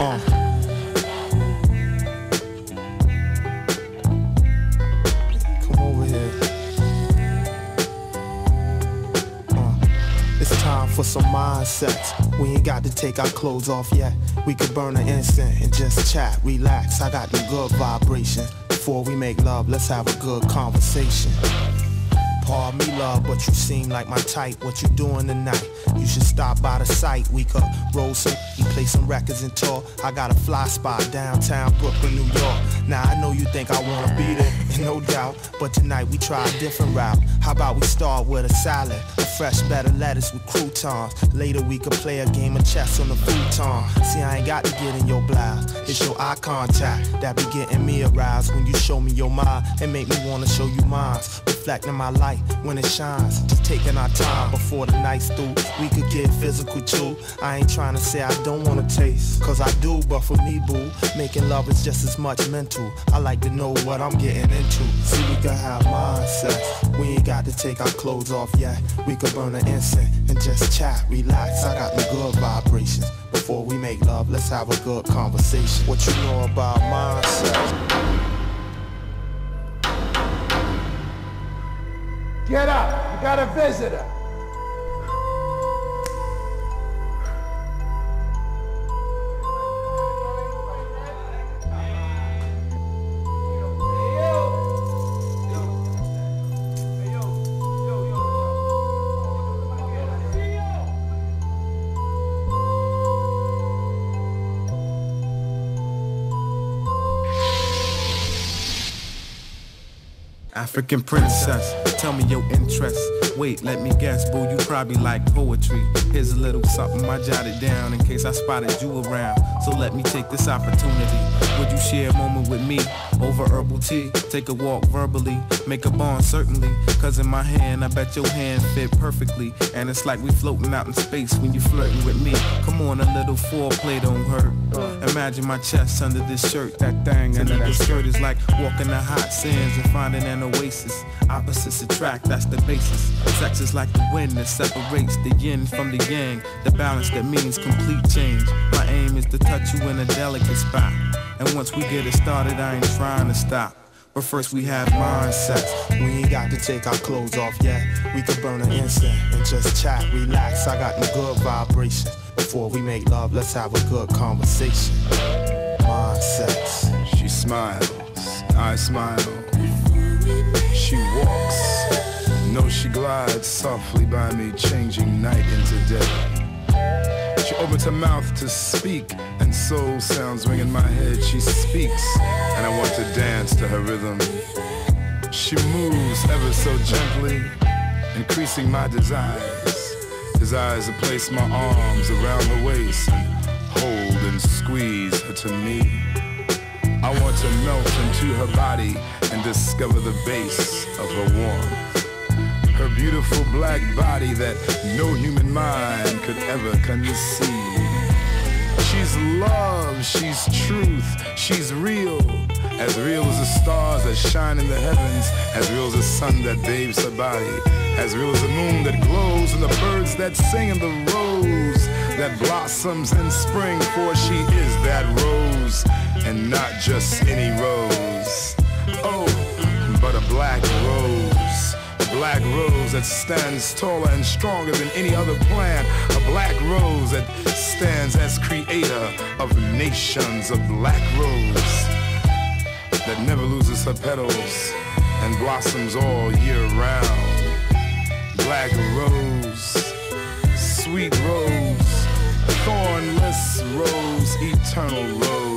Uh. Come over here. Uh. It's time for some mind sex. We ain't got to take our clothes off yet. We could burn an incense and just chat, relax. I got the good vibrations. Before we make love, let's have a good conversation. Pardon me, love, but you seem like my type. What you doing tonight? You should stop by the site. We could roll some, you play some records and talk. I got a fly spot downtown Brooklyn, New York. Now I know you think I wanna be there, no doubt. But tonight we try a different route. How about we start with a salad, a fresh of lettuce with croutons. Later we could play a game of chess on the futon. See, I ain't got to get in your blouse. It's your eye contact that be getting me aroused when you show me your mind and make me wanna show you mine. Reflecting my light when it shines. Just taking our time before the night's through. We could get physical too. I ain't trying to say I don't wanna taste, cause I do, but for me, boo, making love is just as much mental. I like to know what I'm getting into. See, we could have mind sex. We ain't got to take our clothes off yet. We could burn an incense and just chat, relax. I got the good vibrations. Before we make love, let's have a good conversation. What you know about mind sex? Get up. You got a visitor. African princess, tell me your interest. Wait, let me guess, boo, you probably like poetry. Here's a little something I jotted down in case I spotted you around. So let me take this opportunity. Would you share a moment with me over herbal tea? Take a walk verbally, make a bond certainly. Cause in my hand, I bet your hand fit perfectly. And it's like we floating out in space when you flirting with me. Come on, a little foreplay don't hurt. Imagine my chest under this shirt. That thing under that skirt is like walking the hot sands and finding an oasis. Opposites attract, that's the basis. Sex is like the wind that separates the yin from the yang. The balance that means complete change. My aim is to touch you in a delicate spot. And once we get it started, I ain't trying to stop. But first we have mind sex. We ain't got to take our clothes off yet. We could burn an incense and just chat, relax. I got the good vibrations. Before we make love, let's have a good conversation. Mind sex. She smiles, I smile. She glides softly by me, changing night into day. She opens her mouth to speak, and soul sounds ring in my head. She speaks, and I want to dance to her rhythm. She moves ever so gently, increasing my desires. Desires to place my arms around her waist and hold and squeeze her to me. I want to melt into her body and discover the base of her warmth. Her beautiful black body that no human mind could ever conceive. She's love, she's truth, she's real. As real as the stars that shine in the heavens, as real as the sun that bathes her body, as real as the moon that glows and the birds that sing and the rose that blossoms in spring, for she is that rose and not just any rose. That stands taller and stronger than any other plant. A black rose that stands as creator of nations. A black rose that never loses her petals and blossoms all year round. Black rose, sweet rose, thornless rose, eternal rose.